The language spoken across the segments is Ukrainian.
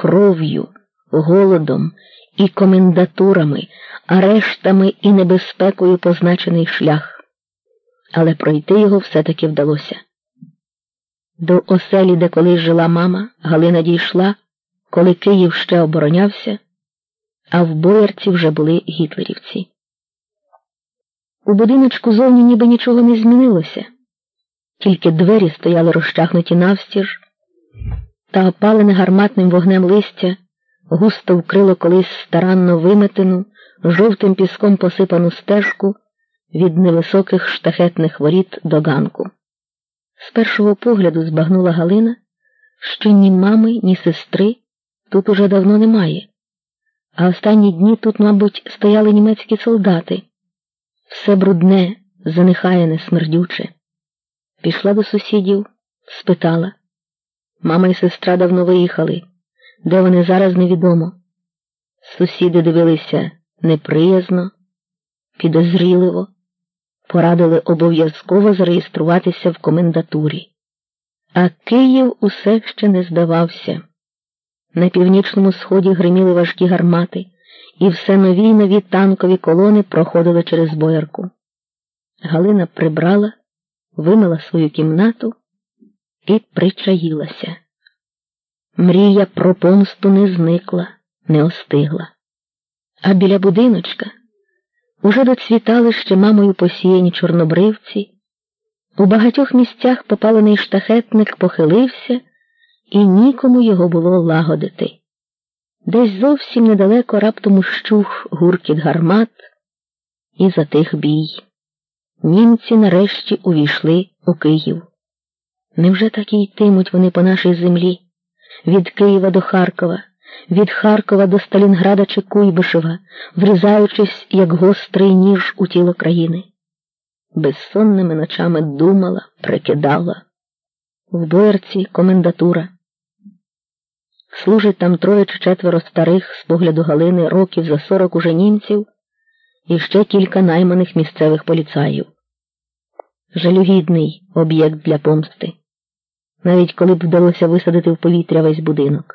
кров'ю, голодом і комендатурами, арештами і небезпекою позначений шлях, але пройти його все-таки вдалося. До оселі, де колись жила мама, Галина дійшла, коли Київ ще оборонявся, а в боярці вже були гітлерівці. У будиночку зовні ніби нічого не змінилося, тільки двері стояли розчахнуті навстіж, та опалене гарматним вогнем листя густо вкрило колись старанно виметену, жовтим піском посипану стежку від невисоких штахетних воріт до ганку. З першого погляду збагнула Галина, що ні мами, ні сестри тут уже давно немає, а останні дні тут, мабуть, стояли німецькі солдати. Все брудне, занехаяне, смердюче. Пішла до сусідів, спитала. Мама і сестра давно виїхали. Де вони зараз невідомо. Сусіди дивилися неприязно, підозріливо, порадили обов'язково зареєструватися в комендатурі. А Київ усе ще не здавався. На північному сході гриміли важкі гармати, і все нові й нові танкові колони проходили через боярку. Галина прибрала, вимила свою кімнату і причаїлася. Мрія про помсту не зникла, не остигла. А біля будиночка уже доцвітали ще мамою посіяні чорнобривці, у багатьох місцях попалений штахетник похилився, і нікому його було лагодити. Десь зовсім недалеко раптом ущух гуркіт гармат і затих бій. Німці нарешті увійшли у Київ. Невже так і йтимуть вони по нашій землі? від Києва до Харкова, від Харкова до Сталінграда чи Куйбишева, врізаючись, як гострий ніж у тіло країни. Безсонними ночами думала, прикидала. В боярці комендатура. Служить там троє чи четверо старих з погляду Галини років за сорок уже німців і ще кілька найманих місцевих поліцаїв. Жалюгідний об'єкт для помсти навіть коли б вдалося висадити в повітря весь будинок.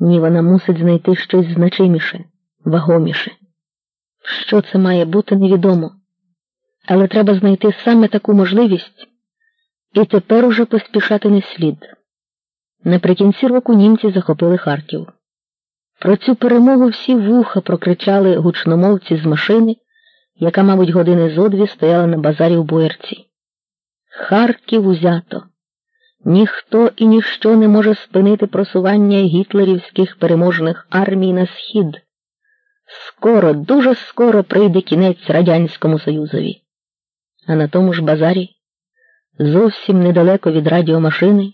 Ні, вона мусить знайти щось значиміше, вагоміше. Що це має бути, невідомо. Але треба знайти саме таку можливість і тепер уже поспішати не слід. Наприкінці року німці захопили Харків. Про цю перемогу всі вуха прокричали гучномовці з машини, яка, мабуть, години зо дві стояла на базарі в Боярці. Харків узято. Ніхто і ніщо не може спинити просування гітлерівських переможних армій на схід. Скоро, дуже скоро прийде кінець Радянському Союзові. А на тому ж базарі, зовсім недалеко від радіомашини,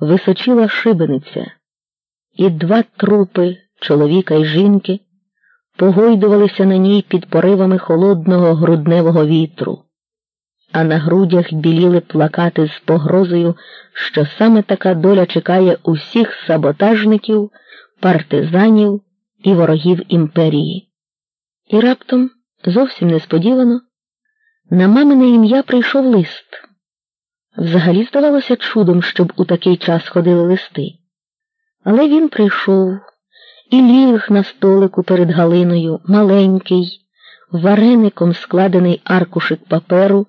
височила шибениця, і два трупи чоловіка і жінки погойдувалися на ній під поривами холодного грудневого вітру а на грудях біліли плакати з погрозою, що саме така доля чекає усіх саботажників, партизанів і ворогів імперії. І раптом, зовсім несподівано, на мамине ім'я прийшов лист. Взагалі здавалося чудом, щоб у такий час ходили листи. Але він прийшов і ліг на столику перед Галиною маленький, вареником складений аркушик паперу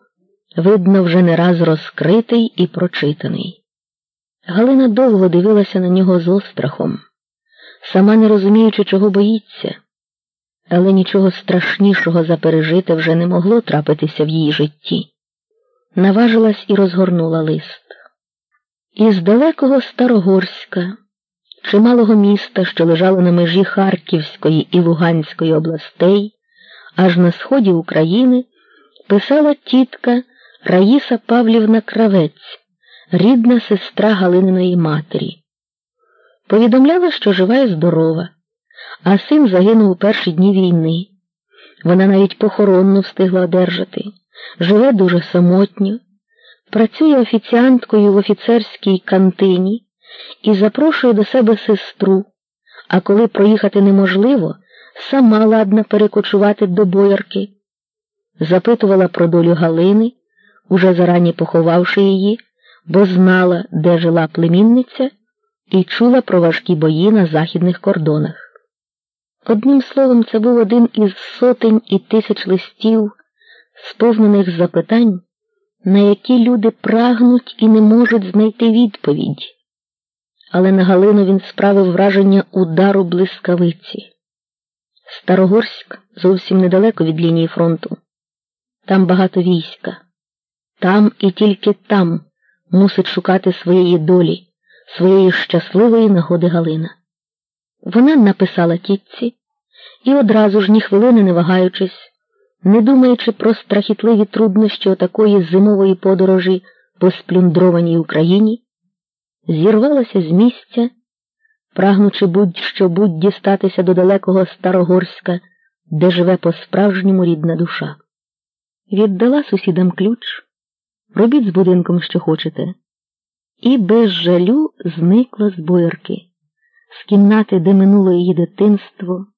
видно, вже не раз розкритий і прочитаний. Галина довго дивилася на нього з острахом, сама не розуміючи, чого боїться, але нічого страшнішого за пережити вже не могло трапитися в її житті. Наважилась і розгорнула лист. Із далекого Старогорська, чималого міста, що лежало на межі Харківської і Луганської областей, аж на сході України, писала тітка Раїса Павлівна Кравець, рідна сестра Галининої матері. Повідомляла, що жива і здорова, а син загинув у перші дні війни. Вона навіть похоронну встигла одержати, живе дуже самотньо, працює офіціанткою в офіцерській кантині і запрошує до себе сестру, а коли проїхати неможливо, сама ладна перекочувати до боярки. Запитувала про долю Галини уже зарані поховавши її, бо знала, де жила племінниця, і чула про важкі бої на західних кордонах. Одним словом, це був один із сотень і тисяч листів, сповнених запитань, на які люди прагнуть і не можуть знайти відповідь. Але на Галину він справив враження удару блискавиці. Старогорськ зовсім недалеко від лінії фронту. Там багато війська. Там і тільки там мусить шукати своєї долі, своєї щасливої нагоди Галина. Вона написала тітці і одразу ж ні хвилини не вагаючись, не думаючи про страхітливі труднощі отакої зимової подорожі по сплюндрованій Україні, зірвалася з місця, прагнучи будь-що будь дістатися до далекого Старогорська, де живе по-справжньому рідна душа. Віддала сусідам ключ, робіть з будинком, що хочете, і без жалю зникла з боярки, з кімнати, де минуло її дитинство.